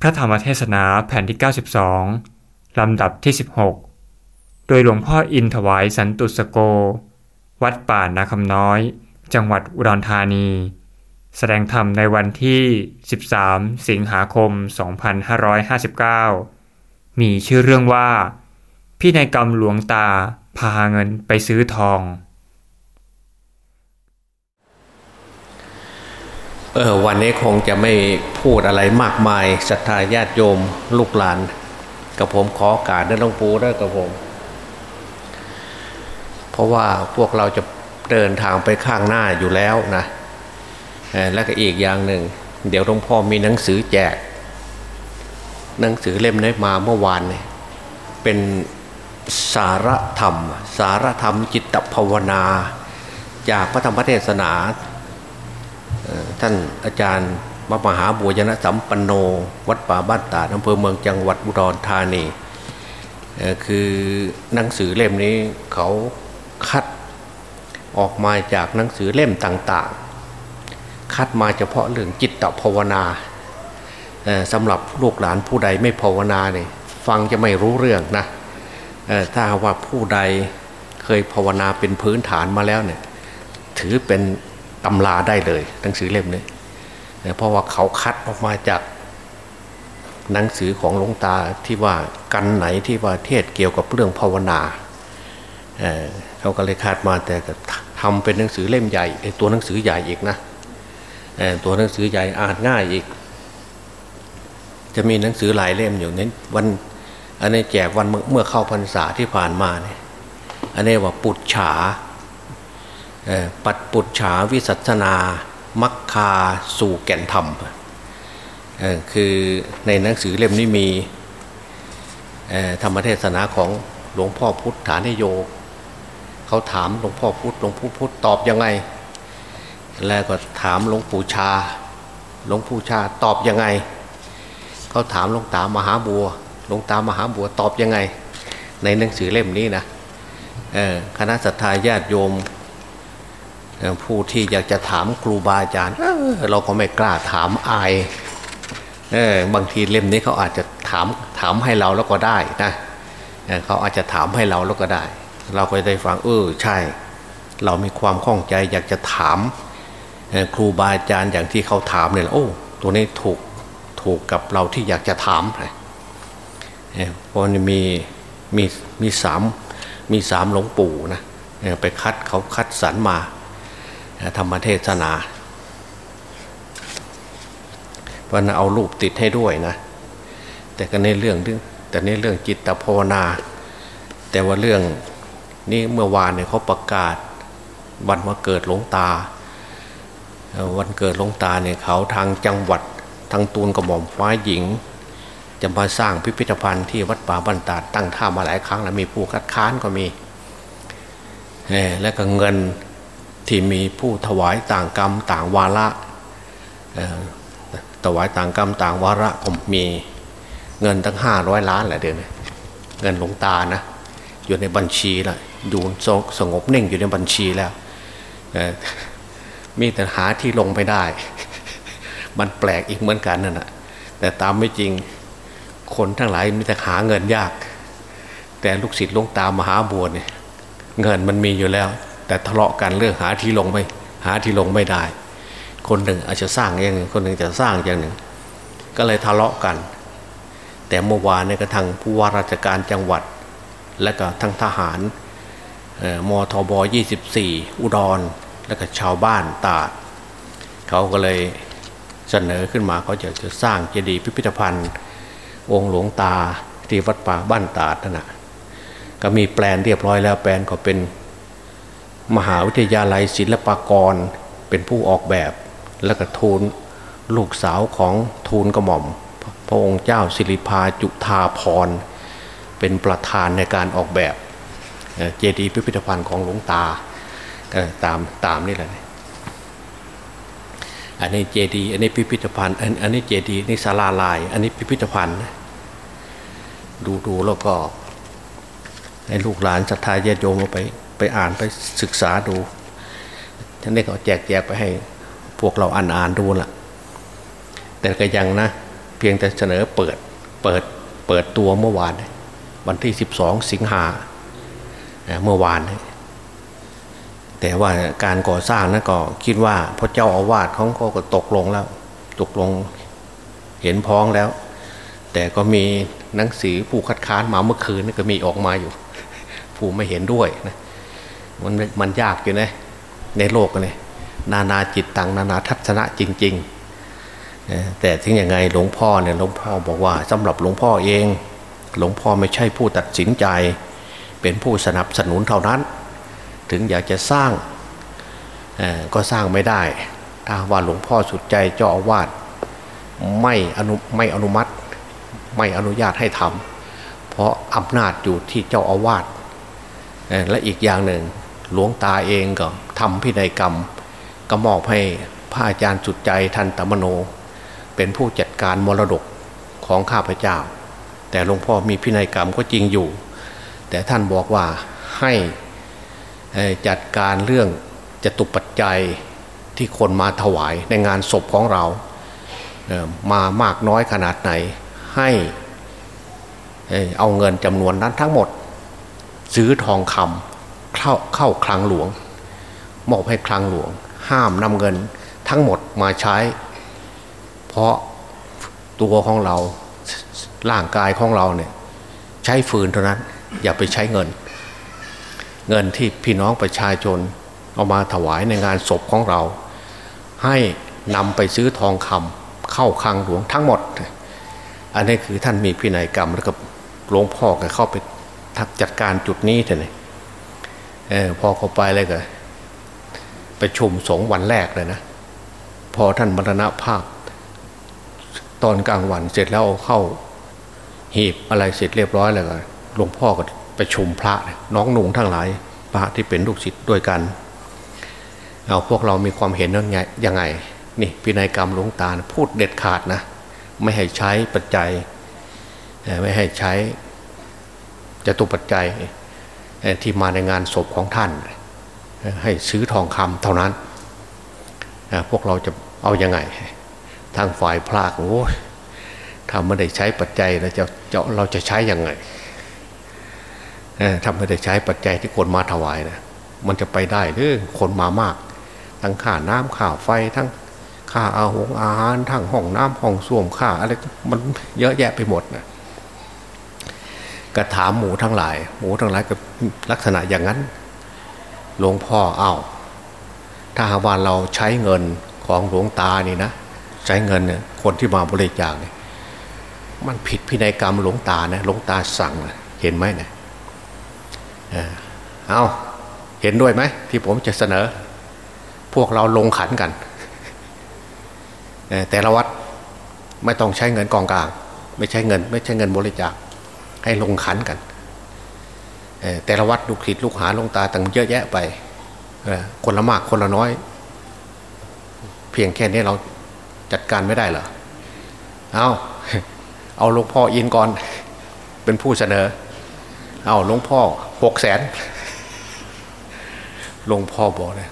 พระธรรมเทศนาแผ่นที่ 92 ลำดับที่ 16 โดยหลวงพ่ออินถวายสันตุสโก วัดป่านาคำน้อย จังหวัดอุดรธานี แสดงธรรมในวันที่ 13 สิงหาคม 2559 มีชื่อเรื่องว่า พี่นายกรรมหลวงตาพาเงินไปซื้อทอง เออวันนี้คงจะไม่พูดอะไรมากมายศรัทธาญาติโยมลูกหลาน กับผมขอโอกาสได้ลวงปู่ได้กับผม เพราะว่าพวกเราจะเดินทางไปข้างหน้าอยู่แล้วนะและก็อีกอย่างหนึ่ง เดี๋ยวหลวงพ่อมีหนังสือแจก หนังสือเล่มนี้มาเมื่อวานเนี่ยเป็นสารธรรม สารธรรมจิตภาวนา จากพระธรรมเทศนา ท่านอาจารย์มมหาบุญยนสัมปันโน วัดป่าบ้านตาดอำเภอเมืองจังหวัดอุดรธานีคือหนังสือเล่มนี้เขาคัดออกมาจากหนังสือเล่มต่างๆ คัดมาเฉพาะเรื่องจิตภาวนาสำหรับลูกหลานผู้ใดไม่ภาวนาเนี่ยฟังจะไม่รู้เรื่องนะถ้าว่าผู้ใดเคยภาวนาเป็นพื้นฐานมาแล้วเนี่ยถือเป็น ตำราได้เลย หนังสือเล่มนี้เพราะว่าเขาคัดออกมาจากหนังสือของหลวงตาที่ว่ากันไหนที่ว่าเทศเกี่ยวกับเรื่องภาวนาเเขาก็เลยคาดมาแต่ทำเป็นหนังสือเล่มใหญ่ตัวหนังสือใหญ่อีกนะตัวหนังสือใหญ่อ่านง่ายอีก จะมีหนังสือหลายเล่มอยู่นั้นวันอันนี้แจกวันเมื่อเข้าพรรษาที่ผ่านมาเนี่ยอันนี้ว่าปุจฉา ปัดปุจฉาวิสัชนามัคคาสู่แก่นธรรมคือในหนังสือเล่มนี้มีธรรมเทศนาของหลวงพ่อพุทธานิโยเขาถามหลวงพ่อพุทธหลวงพ่อพุทธตอบยังไง แล้วก็ถามหลวงปู่ชา หลวงปู่ชาตอบยังไง เขาถามหลวงตามหาบัว หลวงตามหาบัวตอบยังไง ในหนังสือเล่มนี้นะคณะสัตยาญาติโยม ผู้ที่อยากจะถามครูบาอาจารย์เราก็ไม่กล้าถามอายบางทีเล่มนี้เขาอาจจะถามถามให้เราแล้วก็ได้นะเขาอาจจะถามให้เราแล้วก็ได้ เราก็ได้ฟังเออใช่ เรามีความข้องใจอยากจะถามครูบาอาจารย์อย่างที่เขาถามเนี่ยโอ้ตัวนี้ถูกถูกกับเราที่อยากจะถามเพราะมีมีมีสามมีสามหลวงปู่นะไปคัดเขาคัดสรรมา ธรรมเทศนาวันเอารูปติดให้ด้วยนะ แต่ก็ในเรื่องแต่ในเรื่องจิตภาวนา แต่ว่าเรื่องนี้เมื่อวานเนี่ยเขาประกาศวันมาเกิดหลวงตา วันเกิดหลวงตาเนี่ยเขาทางจังหวัดทางตูนกระหม่อมฟ้าหญิง จะมาสร้างพิพิธภัณฑ์ที่วัดป่าบันตาตั้งท่ามาหลายครั้งแล้วมีผู้คัดค้านก็มี และก็เงิน ที่มีผู้ถวายต่างกรรมต่างวาระถวายต่างกรรมต่างวาระผมมีเงินตั้งห้าร้อยล้านแหละเดือนเงินหลวงตานะอยู่ในบัญชีแล้วอยู่สงบเน่งอยู่ในบัญชีแล้วมีแต่หาที่ลงไปได้ มันแปลกอีกเหมือนกันนั่นแหะแต่ตามไม่จริงคนทั้งหลายมีแต่หาเงินยาก แต่ลูกศิษย์ลงตามมหาบัวเนี่ยเงินมันมีอยู่แล้ว แต่ทะเลาะกันเรื่องหาที่ลงไม่หาที่ลงไม่ได้ คนหนึ่งอาจจะสร้างอย่างหนึ่งคนหนึ่งจะสร้างอย่างหนึ่ง ก็เลยทะเลาะกัน แต่เมื่อวานในกระทั่งผู้ว่าราชการจังหวัด และก็ทั้งทหารมทบ 24 อุดร และก็ชาวบ้านตาดเขาก็เลยเสนอขึ้นมาเขาจะจะสร้างเจดีย์พิพิธภัณฑ์ องค์หลวงตาที่วัดป่าบ้านตาดนั่นนะก็มีแปลนเรียบร้อยแล้วแปลนก็เป็น มหาวิทยาลัยศิลปากรเป็นผู้ออกแบบ และก็ทูลลูกสาวของทูลกระหม่อม พระองค์เจ้าสิริพาจุธาพรเป็นประธานในการออกแบบเจดีย์พิพิธภัณฑ์ของหลวงตาตามตามนี่แหละอันนี้เจดีย์อันนี้พิพิธภัณฑ์อันนี้เจดีย์นี่ศาลาลาย อันนี้พิพิธภัณฑ์ ดูดูแล้วก็ให้ลูกหลานศรัทธาญาติโยมเอาไป ไปอ่านไปศึกษาดูท่านได้เขาแจกแจกไปให้พวกเราอ่านอ่านดูล่ะ แต่ก็ยังนะ เพียงแต่เสนอเปิดเปิดเปิดตัวเมื่อวาน วันที่ 12 สิงหาเมื่อวาน แต่ว่าการก่อสร้างนั้นก็คิดว่าพระเจ้าอาวาสเขาก็ตกลงแล้ว ตกลงเห็นพ้องแล้ว แต่ก็มีหนังสือผู้คัดค้านมาเมื่อคืนก็มีออกมาอยู่ ผู้ไม่เห็นด้วยนะ มันมันยากอยู่นะในโลกเลยนานาจิตตังนานาทัศนะจริง ๆ แต่ถึงยังไงหลวงพ่อเนี่ยหลวงพ่อบอกว่าสำหรับหลวงพ่อเอง หลวงพ่อไม่ใช่ผู้ตัดสินใจ เป็นผู้สนับสนุนเท่านั้น ถึงอยากจะสร้างก็สร้างไม่ได้ ถ้าว่าหลวงพ่อสุดใจเจ้าอาวาสไม่อนุไม่อนุมัติ ไม่อนุญาตให้ทำเพราะอำนาจอยู่ที่เจ้าอาวาสและอีกอย่างหนึ่ง หลวงตาเองก็ทำพินัยกรรม ก็มอบให้พระอาจารย์สุดใจทันตมโน เป็นผู้จัดการมรดกของข้าพเจ้า แต่หลวงพ่อมีพินัยกรรมก็จริงอยู่ แต่ท่านบอกว่าให้จัดการเรื่องจตุปัจจัยที่คนมาถวายในงานศพของเรามามากน้อยขนาดไหน ให้เอาเงินจำนวนนั้นทั้งหมด ซื้อทองคำ เข้าเข้าคลังหลวง มอบให้คลังหลวง ห้ามนำเงินทั้งหมดมาใช้ เพราะตัวของเราร่างกายของเราเนี่ยใช้ฟืนเท่านั้น อย่าไปใช้เงิน เงินที่พี่น้องประชาชนเอามาถวายในงานศพของเรา ให้นำไปซื้อทองคำเข้าคลังหลวงทั้งหมด อันนี้คือท่านมีพินัยกรรมแล้วก็หลวงพ่อก็เข้าไปทักจัดการจุดนี้เท่านเลย ออพอเข้าไปเลยก็ไปชุมสงวันแรกเลยนะ พอท่านมรณภาพ ตอนกลางวันเสร็จแล้วเข้าหีบอะไรเสร็จเรียบร้อยแล้วก็หลวงพ่อก็ไปชุมพระน้องหนุ่งทั้งหลาย พระที่เป็นลูกศิษย์ด้วยกันเอาพวกเรามีความเห็นยังไงยังไง นี่พินัยกรรมหลวงตาพูดเด็ดขาดนะ ไม่ให้ใช้ปัจจัย ไม่ให้ใช้จะตุปัจจัย ที่มาในงานศพของท่าน ให้ซื้อทองคำเท่านั้น พวกเราจะเอาอยัางไง ทางฝ่ายพระโอ้ยถ้าไม่ได้ใช้ปัจจัยแล้วจะจะเราจะใช้ยังไงถ้าไม่ได้ใช้ปัจจัยที่คนมาถวายนะมันจะไปได้หรือคนมามาก ทั้งค่าน้ำค่าไฟทั้งค่าอาหงอาหารทั้งห้องน้ำห้องส้วมค่าอะไรมันเยอะแยะไปหมดนะ กระถามหมูทั้งหลาย หมูทั้งหลายก็ลักษณะอย่างนั้นหลวงพ่อเอา้า ถ้าหากว่าเราใช้เงินของหลวงตานี่นะใช้เงินเนี่ยคนที่มาบริจาคเนี่ยมันผิดพินัยกรรมหลวงตานะหลวงตาสั่งนะเห็นไหมเนะี่ยเอาเห็นด้วยไหมที่ผมจะเสนอ พวกเราลงขันกันแต่ละวัดไม่ต้องใช้เงินกองกลาง ไม่ใช้เงิน ไม่ใช้เงินบริจาค ให้ลงขันกัน แต่ละวัดลูกศิษย์ลูกหาลงตาต่างเยอะแยะไปคนละมากคนละน้อย เพียงแค่นี้เราจัดการไม่ได้เหรอเอาเอาหลวงพ่ออินก่อน เป็นผู้เสนอ เอาหลวงพ่อหกแสนหลวงพ่อบอกเลย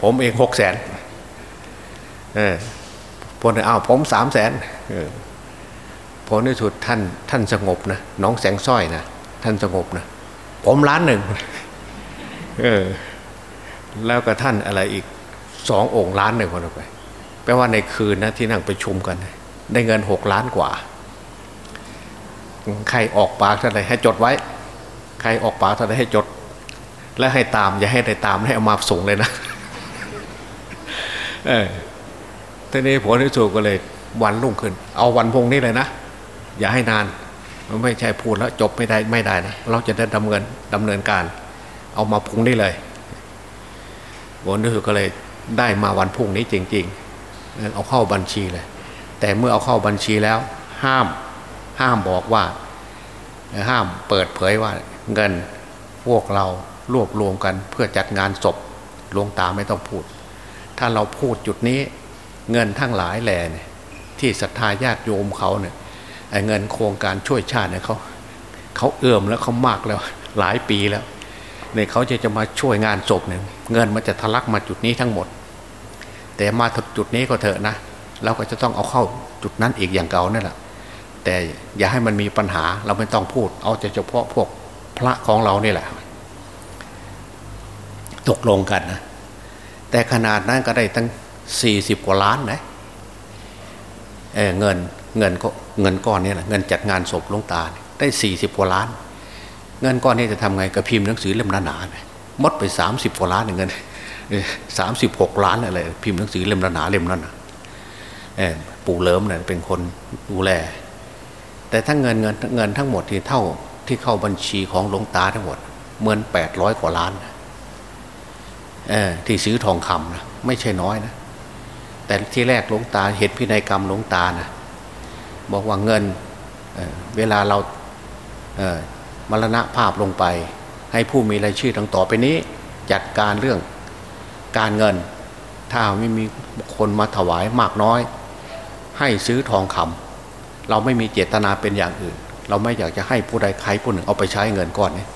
ผมเองหกแสนพลอ้าผมสามแสน ผลในสุดท่านท่านสงบนะน้องแสงสร้อยนะท่านสงบนะผมล้านหนึ่งเออแล้วก็ท่านอะไรอีกสององค์ล้านหนึ่งคนไปแปลว่าในคืนนะที่นั่งไปชุมกัน ได้เงินหกล้านกว่า ใครออกปากเท่าไรให้จดไว้ ใครออกปากเท่าไรให้จด และให้ตาม อย่าให้ได้ตามให้เอามาส่งเลยนะเออทีนี้ผลที่สุดก็เลยวันรุ่งขึ้น เอาวันพงนี้เลยนะ อย่าให้นาน มันไม่ใช่พูดแล้วจบไม่ได้ไม่ได้นะ เราจะได้ดำเนินดำเนินการ เอามาพุ่งนี้เลยผลที่สุดก็เลยได้มาวันพุ่งนี้จริงๆเอาเข้าบัญชีเลย แต่เมื่อเอาเข้าบัญชีแล้ว ห้ามห้ามบอกว่า ห้ามเปิดเผยว่า เงินพวกเรารวบรวมกันเพื่อจัดงานศพหลวงตาไม่ต้องพูด ถ้าเราพูดจุดนี้เงินทั้งหลายแหล่เนี่ยที่ศรัทธาญาติโยมเขาเนี่ย เงินโครงการช่วยชาติเนี่ยเขาเขาเอื้อมแล้วเขามากแล้วหลายปีแล้วเนี่ยเขาจะจะมาช่วยงานศพเนี่ยเงินมันจะทะลักมาจุดนี้ทั้งหมด แต่มาถึงจุดนี้ก็เถอะนะ เราก็จะต้องเอาเข้าจุดนั้นอีกอย่างเก่านั่นแหละแต่อย่าให้มันมีปัญหาเราไม่ต้องพูด เอาเฉพาะพวกพระของเรานี่แหละ ตกลงกันนะแต่ขนาดนั้นก็ได้ตั้งสี่สิบกว่าล้านนะเเงินเงินก็ เงินก้อนนี้แหละเงินจัดงานศพลงตาได้สี่สิบกว่าล้าน เงินก้อนนี้จะทำไงกระพิมพ์หนังสือเล่มหนาๆมดไปสามสิบกว่าล้านเงินสามสิบหกล้านอะไรพิมพ์หนังสือเล่มหนาเล่มนั้นปู่เลิมเนี่ยเป็นคนดูแล แต่ถ้าเงินเงินเงินทั้งหมดที่เท่าที่เข้าบัญชีของหลวงตาทั้งหมดเงินแปดร้อยกว่าล้านที่ซื้อทองคำนะไม่ใช่น้อยนะแต่ที่แรกหลวงตาเหตุพินัยกรรมหลวงตานะ บอกว่าเงินเเวลาเราเมรณะภาพลงไป ให้ผู้มีรายชื่อทั้งต่อไปนี้ จัดการเรื่องการเงิน ถ้าไม่มีคนมาถวายมากน้อย ให้ซื้อทองคำเราไม่มีเจตนาเป็นอย่างอื่น เราไม่อยากจะให้ผู้ใดใครผู้หนึ่งเอาไปใช้เงินก่อนนี้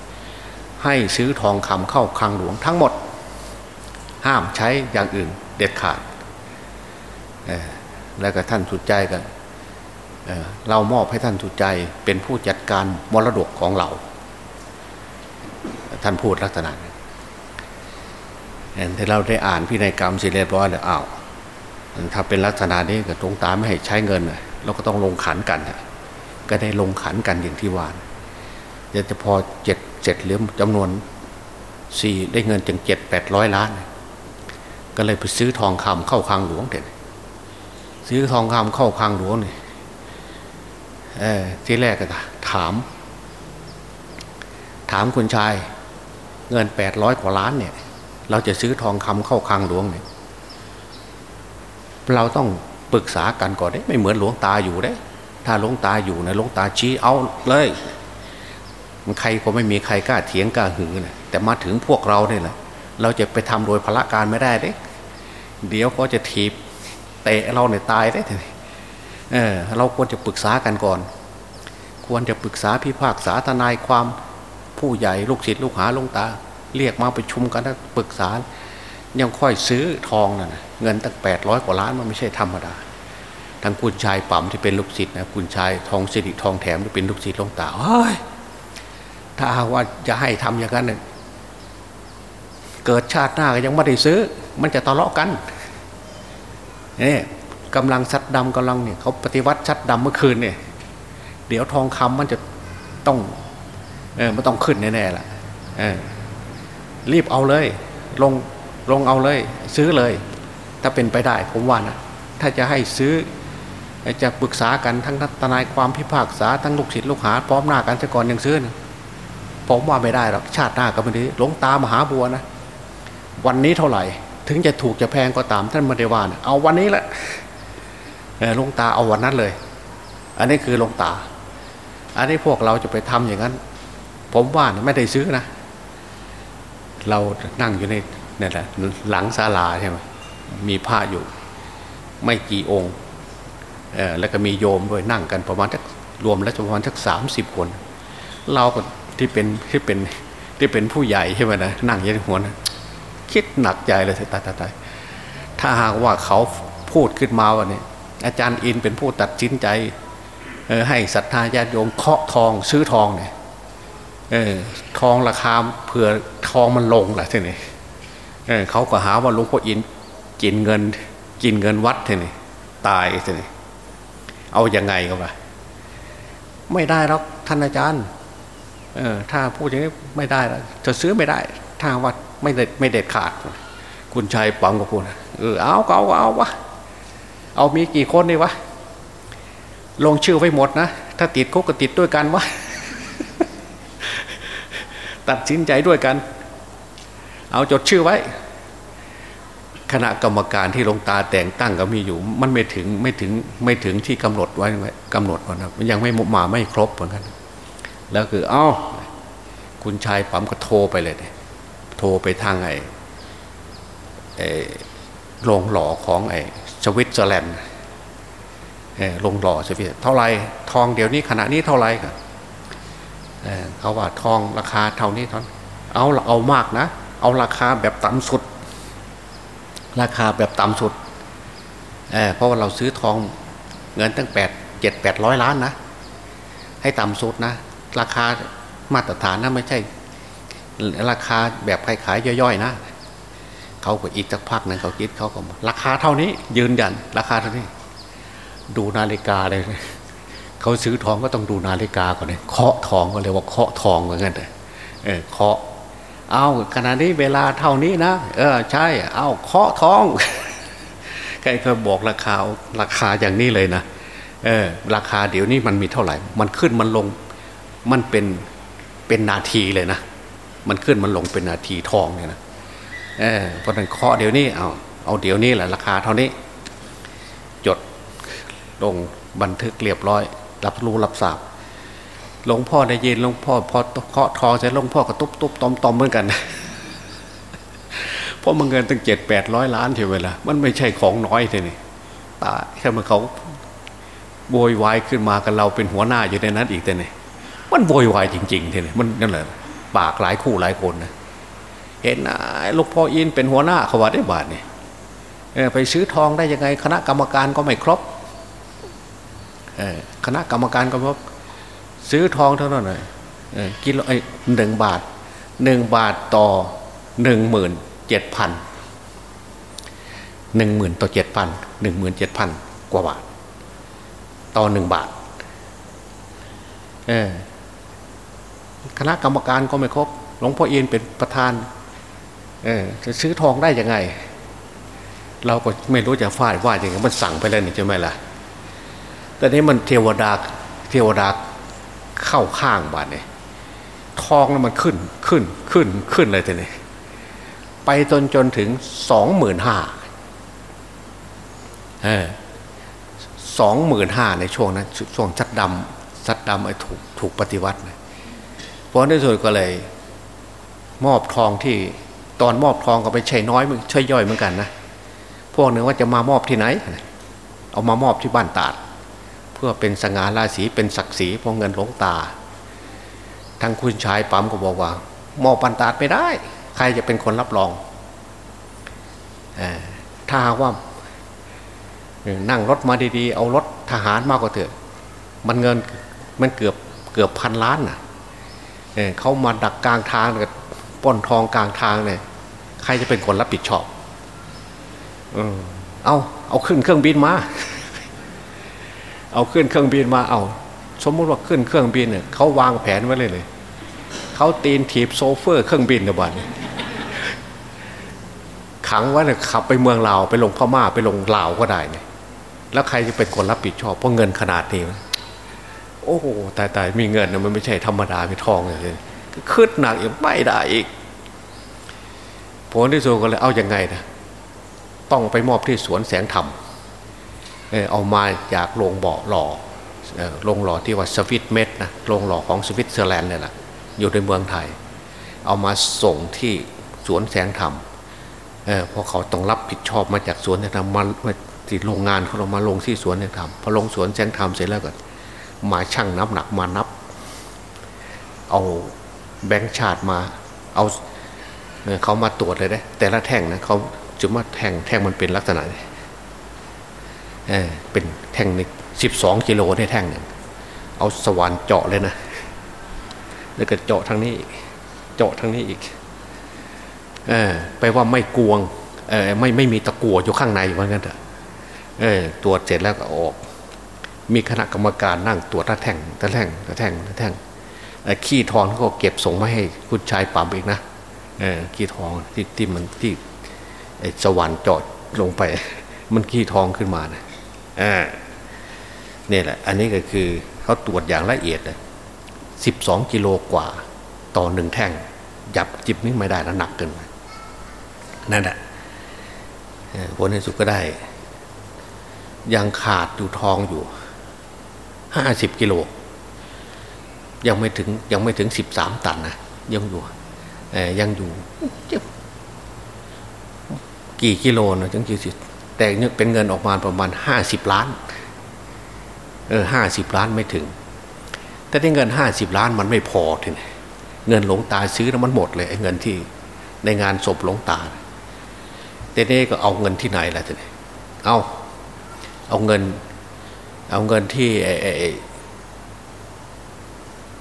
ให้ซื้อทองคำเข้าคลังหลวงทั้งหมด ห้ามใช้อย่างอื่นเด็ดขาดแล้วก็ท่านสุดใจกัน เรามอบให้ท่านสุใจเป็นผู้จัดการมรดกของเรา ท่านพูดลักษณะแต่เราได้อ่านพินัยกรรมสิเรียบร้อยแล้วอ้าวถ้าเป็นลักษณะนี้ก็ตรงตาไม่ให้ใช้เงินเราก็ต้องลงขันกันก็ได้ลงขันกันอย่างที่วานจะพอเจ็ดเจ็ดเหลือจำนวนสี่ได้เงินจึงเจ็ดแปดร้อยล้าน ก็เลยไปซื้อทองคำเข้าคลังหลวงเด็ดซื้อทองคำเข้าคลังหลวงนี่ ที่แรกก็ถาม ถามคุณชาย เงินแปดร้อยกว่าล้านเนี่ย เราจะซื้อทองคำเข้าคลังหลวงเนี่ยเราต้องปรึกษากันก่อนได้ไม่เหมือนหลวงตาอยู่ได้ ถ้าหลวงตาอยู่นะหลวงตาชี้เอาเลยมันใครก็ไม่มีใครกล้าเถียงกล้าหือนะแต่มาถึงพวกเราเนี่ยแหละเราจะไปทำโดยพละการไม่ได้เด้ เดี๋ยวก็จะถีบเตะเราเนี่ยตายได้ที เออเราควรจะปรึกษากันก่อน ควรจะปรึกษาพิพากษาทนายความผู้ใหญ่ลูกศิษย์ลูกหาลงตา เรียกมาประชุมกันปรึกษา ยังค่อยซื้อทองนะ่ะเงินตั้งแปดร้อยกว่าล้านมันไม่ใช่ธรรมดาทางคุณชายปั๊มที่เป็นลูกศิษย์นะคุณชายทองสิริทองแถมที่เป็นลูกศิษย์ลงตาเฮ้ยถ้าว่าจะให้ทำอย่างนั้นเนี่ยเกิดชาติหน้าก็ยังไม่ได้ซื้อ มันจะทะเลาะกันนี่ กำลังชัดดำกำลังเนี่ยเขาปฏิวัติชัดดำเมื่อคืนเนี่ยเดี๋ยวทองคำมันจะต้องเออมันต้องขึ้นแน่ๆล่ะเออรีบเอาเลย ลงลงเอาเลย ซื้อเลย ถ้าเป็นไปได้ผมว่านะถ้าจะให้ซื้อจะปรึกษากันทั้งทนายความพิพากษาทั้งลูกศิษย์ลูกหาพร้อมหน้ากันซะก่อนยังซื้อนะผมว่าไม่ได้หรอกชาติหน้าก็ไม่ได้หลงตามหาบัวนะวันนี้เท่าไหร่ ถึงจะถูกจะแพงก็ตามท่านมาเดวานเอาวันนี้แหละ ลงตาเอาวันนั้นเลย อันนี้คือลงตา อันนี้พวกเราจะไปทำอย่างนั้น ผมว่าไม่ได้ซื้อนะ เรานั่งอยู่ในนี่แหละหลังศาลาใช่ไหมมีผ้าอยู่ ไม่กี่องค์เออแล้วก็มีโยมด้วยนั่งกันประมาณสักรวมแล้วประมาณสักสามสิบคน เราก็ที่เป็นที่เป็นที่เป็นผู้ใหญ่ใช่ไหมนะนั่งยันหัวนะคิดหนักใจเลยตายตายตายถ้าหากว่าเขาพูดขึ้นมาวันนี้ อาจารย์อินเป็นผู้ตัดสินใจให้ศรัทธาญาติโยมเคาะทองซื้อทองเนี่ยออทองราคาเผื่อทองมันลงแหละทีนี้เออเขาก็หาว่าหลวงพ่ออินกินเงินกินเงินวัดทีนี้ตายทีนี้เอาอยัางไงก็ว่าไม่ได้หรอกท่านอาจารย์เออถ้าพูดอย่างนี้ไม่ได้แล้วจะซื้อไม่ได้ ถ้าวัดไม่เด็ดไม่เด็ดขาด คุณชายปังก็พูดเออเอาเอาเอาวะ เอามีกี่คนนี่วะ ลงชื่อไว้หมดนะ ถ้าติดคุกก็ติดด้วยกันวะ ตัดสินใจด้วยกัน เอาจดชื่อไว้ คณะกรรมการที่ลงตาแต่งตั้งก็มีอยู่ มันไม่ถึงไม่ถึงไม่ถึงที่กำหนดไว้กำหนดว้นะมันยังไม่มาไม่ครบเหมือนกัน แล้วคือ เอ้า คุณชายปั๊มก็โทรไปเลย โทรไปทางไอ้โรงหล่อของไอ้ สวิตเซอร์แลนด์โรงหล่อสวิตเท่าไรทองเดี๋ยวนี้ขณะนี้เท่าไรกันเขาว่าทองราคาเท่านี้ท่านเอาเอามากนะ เอาราคาแบบต่ำสุด ราคาแบบต่ำสุดเเพราะว่าเราซื้อทองเงินตั้งแปดเจ็ดแปดร้อยล้านนะ ให้ต่ำสุดนะ ราคามาตรฐานนะไม่ใช่ ราคาแบบขายขายย่อยๆนะ เขาก็อีกสักพักหนึ่งเขาคิดเขาก็ราคาเท่านี้ ยืนยัน ราคาเท่านี้ ดูนาฬิกาเลยเขาซื้อทองก็ต้องดูนาฬิกาก่อนเลยเคาะทองก็เลยว่าเคาะทองเหมือนกันเลยเออเคาะ เอาขณะนี้เวลาเท่านี้นะเออใช่ เอาเคาะทองใครเคยบอกราคาราคาอย่างนี้เลยนะเออราคาเดี๋ยวนี้มันมีเท่าไหร่ มันขึ้นมันลงมันเป็นเป็นนาทีเลยนะ มันขึ้นมันลงเป็นนาทีทองเนี่ยนะ เออเพราะนั้นเคาะเดี๋ยวนี้เอาเอาเดี๋ยวนี้แหละราคาเท่านี้ จดลงบันทึกเรียบร้อย รับรู้รับทราบหลวงพ่อได้ยินหลวงพ่อพอเคาะทองเสร็จหลวงพ่อก็ตุ๊บตุ๊บตอมตอมเหมือนกันเพราะมันเงินตั้งเจ็ดแปดร้อยล้านเท่าเวลามันไม่ใช่ของน้อยเลยนี่ตาแค่เมื่อเขาโวยวายขึ้นมากันเราเป็นหัวหน้าอยู่ในนั้นอีกแต่เนี่ยมันโวยวายจริงๆเท่านี่มันนั่นแหละปากหลายคู่หลายคนนะ เห็นลูกพ่ออินเป็นหัวหน้าเขาว่าได้บาทเนี่ยไปซื้อทองได้ยังไง คณะกรรมการก็ไม่ครบคณะกรรมการก็ครบซื้อทองเท่านั้นเลยกิโลหนึ่งบาทหนึ่งบาทต่อหนึ่งหมื่นเจ็ดพันหนึ่งหมื่นต่อเจ็ดพันหนึ่งหมื่นเจ็ดพันกว่าบาท ต่อหนึ่งบาทคณะกรรมการก็ไม่ครบหลวงพ่ออินเป็นประธาน เออจะซื้อทองได้ยังไง เราก็ไม่รู้จะฟาดว่าอย่างไงมันสั่งไปแล้วนี่ใช่ไหมล่ะแต่นี้มันเทวดาเทวดาเข้าข้างบาทเนี่ยทองแล้วมันขึ้นขึ้นขึ้นขึ้นเลยทีนี้ไปจนจนถึงสองหมื่นห้าเออสองหมื่นห้าในช่วงนั้นช่วงชัดดำชัดดำไอ้ถูกถูกปฏิวัติเพราะในส่วนก็เลย มอบทองที่ ตอนมอบทองก็ไปใช้น้อยมึงใช้ย่อยเหมือนกันนะพวกหนึ่งว่าจะมามอบที่ไหน เอามามอบที่บ้านตาด เพื่อเป็นสง่าราศีเป็นศักดิ์ศรีพอเงินหลงตาทางคุณชายปั๊มก็บอกว่า มอบบ้านตาดไม่ได้ ใครจะเป็นคนรับรองถ้าว่า นั่งรถมาดีๆ เอารถทหารมากกว่าเถอะ มันเงินมันเกือบเกือบพันล้านน่ะเขามาดักกลางทางกับ ป้นทองกลางทางเนี่ยใครจะเป็นคนรับผิดชอบ เออเอาเอาขึ้นเครื่องบินมา เอาขึ้นเครื่องบินมาเอา สมมติว่าขึ้นเครื่องบินเนี่ยเขาวางแผนไว้เลยเลยเขาตีนถีบโซเฟอร์เครื่องบินนะบ้านขังไว้เนี่ยขับไปเมืองลาวไปลงพม่าไปลงลาวก็ได้เนี่ยแล้วใครจะเป็นคนรับผิดชอบเพราะเงินขนาดนี้โอ้โหตายตายมีเงินนะมันไม่ใช่ธรรมดาไม่ทองอย่างเลย ขึ้นหนักอีกไม่ได้อีกผลที่สุดก็เลยเอาอยัางไงนะต้องไปมอบที่สวนแสงธรรมเอามาจากโรงบ่อหล่อโรงหล่อที่ว่าสวิตเมดนะโรงหล่อของสวิตเซอร์แลนด์เนี่ยแหละอยู่ในเมืองไทย เอามาส่งที่สวนแสงธรรมเพราะเขาต้องรับผิดชอบมาจากสวนแสงธรรมมาที่โรงงานเขาเรามาลงที่สวนแสงธรรมพอลงสวนแสงธรรมเสร็จแล้วก็มาชั่งน้ำหนักมานับ เอา แบงค์ชาติมา เอาเขามาตรวจเลยได้แต่ละแท่งนะเขาจะมาแท่งแท่งมันเป็นลักษณะเออเป็นแท่งนี่สิบสองกิโลในแท่งหนึ่งเอาสว่านเจาะเลยนะแล้วก็เจาะทางนี้เจาะทางนี้อีกเออไปว่าไม่กวงเออไม่ไม่มีตะกัวอยู่ข้างในว่างั้นเถอะเออตรวจเสร็จแล้วก็ออก มีคณะกรรมการนั่งตรวจตะแท่งตะแท่งตะแท่งตะแท่ง ขี้ทองเขาก็เก็บส่งมาให้คุณชายปั๊มอีกนะขี้ทองที่ที่มันที่สวรรค์จอดลงไป มันขี้ทองขึ้นมานะเนี่ยแหละ อันนี้ก็คือเขาตรวจอย่างละเอียดเลยสิบสองกิโลกว่า ต่อหนึ่งแท่งจับจิบนี้ไม่ได้นะหนักเกินไปนั่นแหละผลในสุดก็ได้ ยังขาดอยู่ทองอยู่ห้าสิบกิโล ยังไม่ถึงยังไม่ถึงสิบสามตันนะยังอยู่ยังอยู่กี่กิโลนะจังจีสิแต่เป็นเงินออกมาประมาณห้าสิบล้านเออห้าสิบล้านไม่ถึง แต่ได้เงินห้าสิบล้านมันไม่พอทีนี้เงินหลงตาซื้อแล้วมันหมดเลยเงินที่ในงานศพหลงตาแต่นี่ก็เอาเงินที่ไหนล่ะทีนี้เอาเอาเงิน เอาเงินที่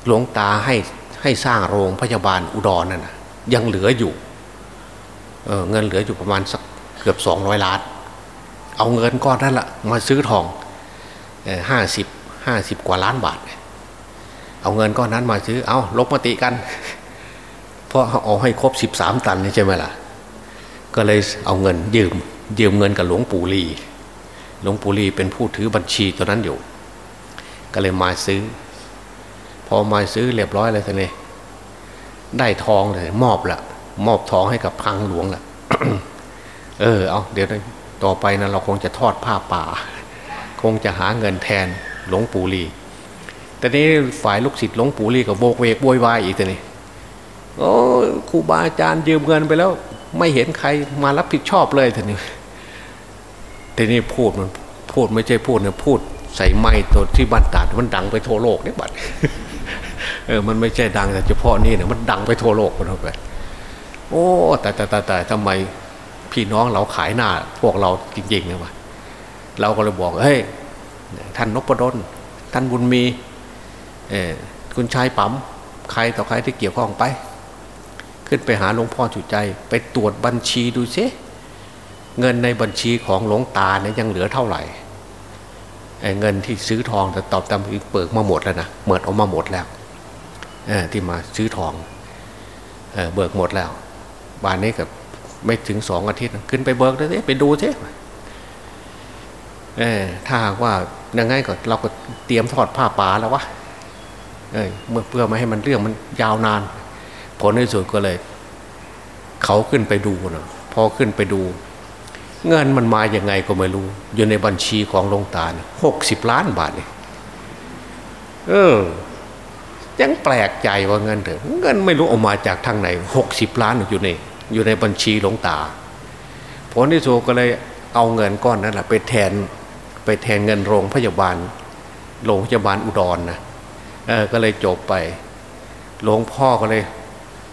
หลวงตาให้ให้สร้างโรงพยาบาลอุดรนั่นนะยังเหลืออยู่เเงินเหลืออยู่ประมาณสักเกือบสองร้อยล้าน เอาเงินก้อนนั่นแหละมาซื้อทองห้าสิบห้าสิบกว่าล้านบาท เอาเงินก้อนนั้นมาซื้อ เอาลบมติกัน เพราะเอาให้ครบสิบสามตันนี่ใช่ไหมล่ะ ก็เลยเอาเงินยืม ยืมเงินกับหลวงปู่ลี หลวงปู่ลีเป็นผู้ถือบัญชีตัวนั้นอยู่ ก็เลยมาซื้อ พอมาซื้อเรียบร้อยเลยท่านนี่ได้ทองเลยมอบละมอบทองให้กับพังหลวงละเออเอาเดี๋ยวต่อไปนะเราคงจะทอดผ้าป่า คงจะหาเงินแทนหลวงปู่ลีแต่นี้ฝ่ายลูกศิษย์หลวงปู่ลีก็โบกเวกโวยวายอีกทีนี้โอ้ครูบาอาจารย์ยืมเงินไปแล้ว ไม่เห็นใครมารับผิดชอบเลยทีนี้ทีนี้พูดมันพูดไม่ใช่พูดเนะพูดใส่ไม้ตัวที่บ้านตาดมันดังไปทั่วโลกเนี่ยบัด เออมันไม่ใช่ดังแต่เฉพาะนี่เนี่ยมันดังไปทั่วโลกมันเข้าไปโอ้แต่แต่แต่แต่ทำไมพี่น้องเราขายหน้าพวกเราจริงๆนะวะเราก็เลยบอกเฮ้ยท่านนพดลท่านบุญมีเออคุณชายปั๊มใครต่อใครที่เกี่ยวข้องไป ขึ้นไปหาหลวงพ่อจุใจ ไปตรวจบัญชีดูซิเงินในบัญชีของหลวงตาเนี่ยยังเหลือเท่าไหร่เงินที่ซื้อทองแต่ตอบตามเปิกมาหมดแล้วนะเหมิดออกมาหมดแล้ว ที่มาซื้อทองเเบิกหมดแล้วบานนี้กับไม่ถึงสองอาทิตย์ ขึ้นไปเบิกเลยไปดูซิเออถ้าหากว่ายังไงก็เราก็เตรียมทอดผ้าป่าแล้ววะเออเมื่อเพื่อไม่ให้มันเรื่องมันยาวนาน ผลในสุดก็เลย เขาขึ้นไปดูนะพอขึ้นไปดู เงินมันมาอย่างไงก็ไม่รู้ อยู่ในบัญชีของลงตาหกสิบล้านบาทเนี่ยเออ ยังแปลกใจว่าเงินเถอะเงินไม่รู้ออกมาจากทางไหนหกสิบล้านอยู่ในอยู่ในบัญชีหลวงตา ผลที่สุดก็เลยเอาเงินก้อนนั้นแหละไปแทนไปแทนเงินโรงพยาบาลโรงพยาบาลอุดรนนะเออก็เลยจบไป หลวงพ่อก็เลย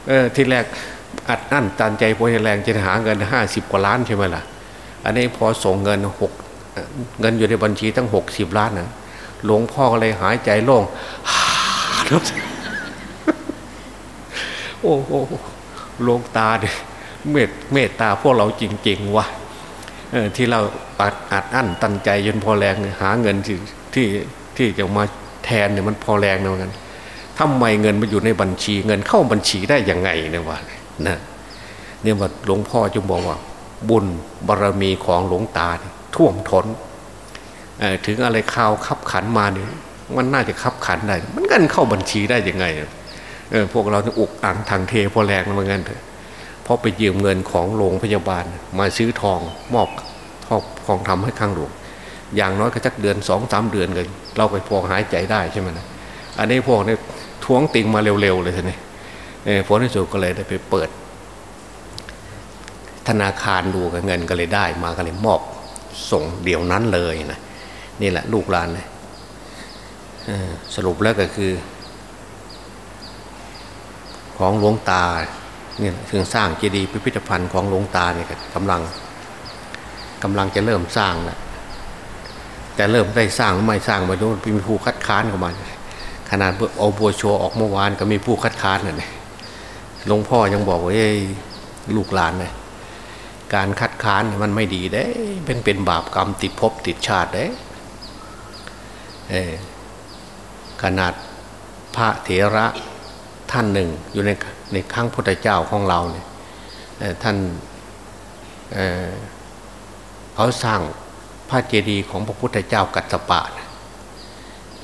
เออที่แรกอัดอั้นตันใจพอแรงจะหาเงินห้าสิบกว่าล้านใช่ไหมล่ะ อันนี้พอส่งเงินหกเงินอยู่ในบัญชีตั้งหกสิบล้านนะหลวงพ่อก็เลยหายใจโล่ง โอ้โหหลวงตาเนี่ยเมตเมตตาพวกเราจริงๆวะที่เราอัดอัดอั้นตันใจจนพอแรงหาเงินที่ที่ที่จะมาแทนเนี่ยมันพอแรงนะกันทำไมเงินมาอยู่ในบัญชีเงินเข้าบัญชีได้ยังไงเนี่ยวะนะเนี่ยว่าหลวงพ่อจึงบอกว่า บุญบารรมีของหลวงตาท่วมท้นถึงอะไรข่าวขับขันมาเนี่ย มันน่าจะขับขันได้ มันเงินเข้าบัญชีได้ยังไงเออพวกเราจะอุกอังทางเทพอแรงมือนกันเถอะเพราะไปยืมเงินของโรงพยาบาล มาซื้อทองมอบทองทองทำให้ข้างหลวงอย่างน้อยก็จักเดือนสองสามเดือนกันเราไปพอหายใจได้ใช่ไหมนะอันนี้พวกนี้ทวงติงมาเร็วๆเลยทีนี้ผลที่สุดก็เลยได้ไปเปิด ธนาคารดูกับเงินก็เลยได้มาก็เลยมอบส่งเดี๋ยวนั้นเลยนะนี่แหละลูกหลานเลย สรุปแล้วก็คือ ของหลวงตาเนี่ยถึงสร้างเจดีย์พิพิธภัณฑ์ของหลวงตาเนี่ยกำลังกำลังจะเริ่มสร้างแล้วแต่เริ่มได้สร้างไม่สร้างมาดูมีผู้คัดค้านเข้ามาขนาดเอาบัวโชออกเมื่อวานก็มีผู้คัดค้านเลยหลวงพ่อยังบอกว่าลูกหลานเลยการคัดค้านมันไม่ดีได้เป็นเป็นบาปกรรมติดภพติดชาติได้ ขนาดพระเถระท่านหนึ่งอยู่ในในครั้งพุทธเจ้าของเราเนี่ยท่านเเขาสร้างพระเจดีย์ของพระพุทธเจ้ากัสปะ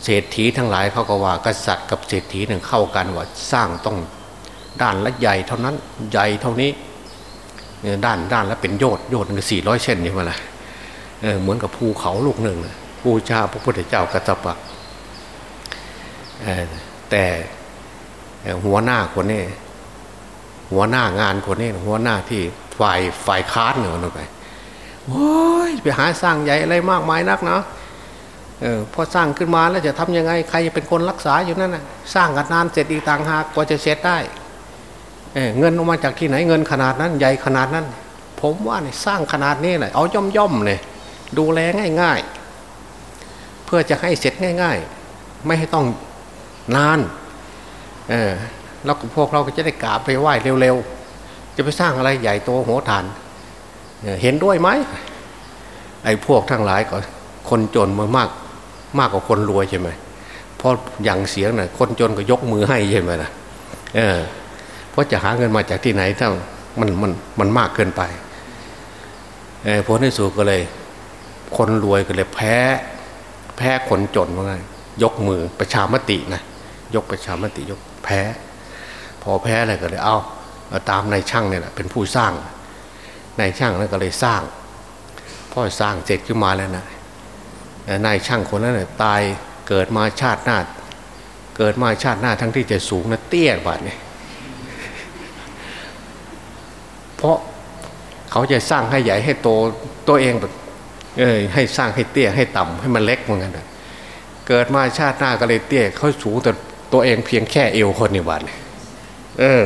เศรษฐีทั้งหลายเขาก็ว่ากษัตริย์กับเศรษฐีหนึ่งเข้ากันว่าสร้างต้องด้านละใหญ่เท่านั้นใหญ่เท่านี้ด้านด้านแล้วเป็นโยดโยดคือสี่ร้อยเส้นใช่ไหมล่ะเหมือนกับภูเขาลูกหนึ่งภูชาพระพุทธเจ้ากัสปะ แต่หัวหน้าคนนี้หัวหน้างานคนนี้หัวหน้าที่ฝ่ายฝ่ายค้านเนี่ยมันไปโอ้ยไปหาสร้างใหญ่อะไรมากมายนักเนาะเออพอสร้างขึ้นมาแล้วจะทํำยังไงใครจะเป็นคนรักษาอยู่นั่นนะสร้างกันนานเสร็จอีกต่างหากกว่าจะเสร็จได้เเงินออกมาจากที่ไหนเงินขนาดนั้นใหญ่ขนาดนั้น ผมว่าเนี่ยสร้างขนาดนี้เลยเอาย่อมย่อมเลยดูแลง่ายพื่อจะให้เสร็จง่าย ๆ ไม่ให้ต้อง นานเออแล้วพวกเราก็จะได้กราบไปไหว้เร็วๆ จะไปสร้างอะไรใหญ่โตโหฐาน เห็นด้วยไหมไอ้พวกทั้งหลายก็คนจนมามากมากกว่าคนรวยใช่ไหมเพราะอย่างเสียงนะ่ะคนจนก็ยกมือให้ใช่ไหมล่ะเออเพราะจะหาเงินมาจากที่ไหนถ้ามันมันมันมากเกินไปเออผลที่สุดก็เลย คนรวยก็เลยแพ้ แพ้คนจนว่าไงยกมือประชามตินะ ยกประชามติยกแพ้ พอแพ้อะไรก็เลยเอาเอาตามนายช่างเนี่ยแหละเป็นผู้สร้างนายช่างนั่นก็เลยสร้างพ่อสร้างเสร็จขึ้นมาแล้วนะนายช่างคนนั้นเนี่ยตายเกิดมาชาติหน้า เกิดมาชาติหน้าทั้งที่จะสูงนะเตี้ยบาดเนี่ยเพราะเขาจะสร้างให้ใหญ่ให้โตตัวเองแบบเออให้สร้างให้เตี้ยให้ต่ำให้มันเล็กเหมือนกันเกิดมาชาติหน้าก็เลยเตี้ยเขาสูงแต่ ตัวเองเพียงแค่เอวคนในวันเออ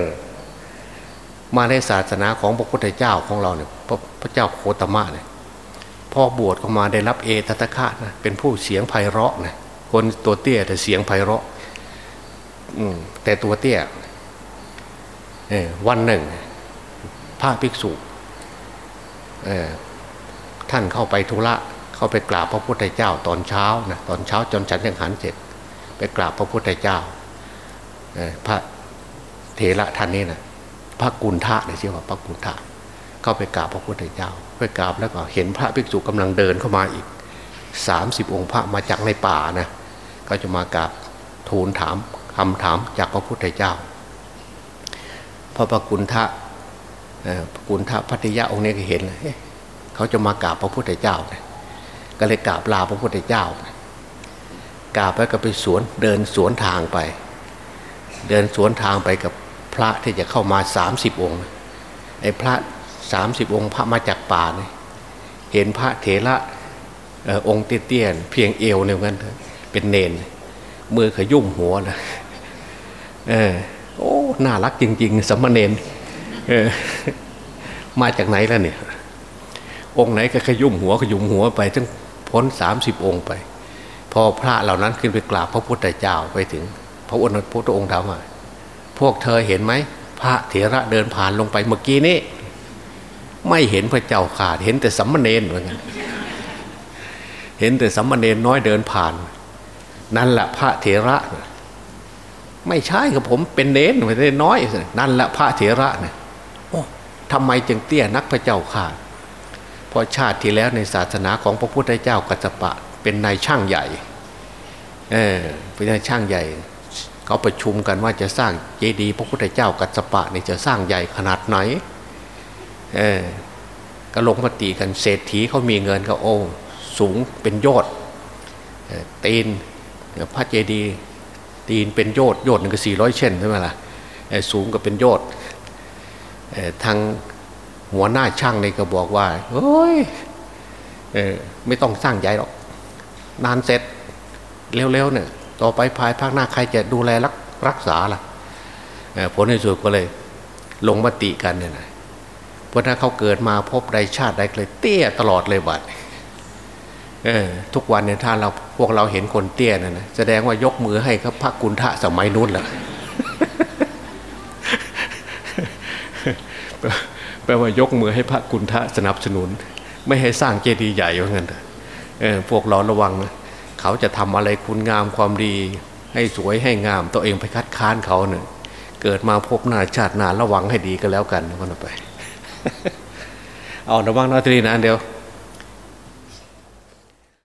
มาในศาสนาของพระพุทธเจ้าของเราเนี่ยพระพระเจ้าโคตมะเนี่ยพอบวชเข้ามาได้รับเอตตะคะนะเป็นผู้เสียงไพเราะนะคนตัวเตี้ยแต่เสียงไพเราะ อืมแต่ตัวเตี้ยเออวันหนึ่งพระภิกษุเออท่านเข้าไปธุระเข้าไปกราบพระพุทธเจ้าตอนเช้านะตอนเช้าจนฉันยังหันเสร็จ ไปกราบพระพุทธเจ้าพระเถระท่านนี้นะพระกุณฑะเนี่ยชื่อว่าพระกุณฑะเข้าไปกราบพระพุทธเจ้า ไปกราบแล้วก็เห็นพระภิกษุกำลังเดินเข้ามาอีกสามสิบองค์พระมาจากในป่านะก็จะมากราบทูลถามคำถามจากพระพุทธเจ้าพอพระกุณฑะพระกุณฑะพัทยาองค์นี้ก็เห็นเลยเขาจะมากราบพระพุทธเจ้า ก็เลยกราบลาพระพุทธเจ้า กราบแล้วก็ไปสวนเดินสวนทางไป เดินสวนทางไปกับพระที่จะเข้ามาสามสิบองค์ไอ้พระสามสิบองค์พระมาจากป่าเนี่ยเห็นพระเถระองค์เตี้ยนเพียงเอวเนี่ยกันเป็นเนนมือขยุ่มหัวนะเออโอ้น่ารักจริง ๆสมณเณรเออมาจากไหนแล้วเนี่ย องค์ไหนก็ขยุ่มหัวขยุ่มหัวไปถึงพ้นสามสิบองค์ไป พอพระเหล่านั้นขึ้นไปกราบพระพุทธเจ้าไปถึง พระองค์พระองค์ถามว่าพวกเธอเห็นไหมพระเถระเดินผ่านลงไปเมื่อกี้นี้ไม่เห็นพระเจ้าขาดเห็นแต่สัมมาเนนเหมือนกันเห็นแต่สัมมาเนนน้อยเดินผ่าน นั่นแหละพระเถระ ไม่ใช่กับผมเป็นเนนไม่ได้น้อย นั่นแหละพระเถระเนี่ยโอ้ทำไมจึงเตี้ยนักพระเจ้าขาดเพราะชาติที่แล้วในศาสนาของพระพุทธเจ้ากัจจปะ เป็นนายช่างใหญ่เออเป็นนายช่างใหญ่ เขาประชุมกันว่าจะสร้างเจดีย์พระพุทธเจ้ากัจจปะนี่จะสร้างใหญ่ขนาดไหนเออก็ลงมติกันเศรษฐีเขามีเงินก็โอ้สูงเป็นยอดตีนพระเจดีย์ตีนเป็นยอดยอดหนึ่งก็สี่ร้อยเช่นใช่ไหมล่ะสูงก็เป็นยอดทางหัวหน้าช่างนี่ก็บอกว่าเฮ้ยไม่ต้องสร้างใหญ่หรอก นานเสร็จเร็วๆเนี่ยต่อไปภายภาคหน้าใครจะดูแลรักรักษาล่ะผลในสุดก็เลยลงมติกันเนี่ยนะเพราะถ้าเขาเกิดมาพบใดชาติใดเลยเตี้ยตลอดเลยบัดเออทุกวันเนี่ยถ้าเราพวกเราเห็นคนเตี้ยนะนะแสดงว่ายกมือให้ครับพระกุณฑะสมัยนู้นแหละแปลว่ายกมือให้พระกุณฑะสนับสนุน ไม่ให้สร้างเจดีย์ใหญ่ว่างั้นเอ อพวกเราระวังนะเขาจะทำอะไรคุณงามความดี ให้สวยให้งาม ตัวเองไปคัดค้านเขาเนี่ยเกิดมาพบหน้าชาติหน้าระวังให้ดีก็แล้วกันวันไป เอาระวังนาทีนะเดี๋ยว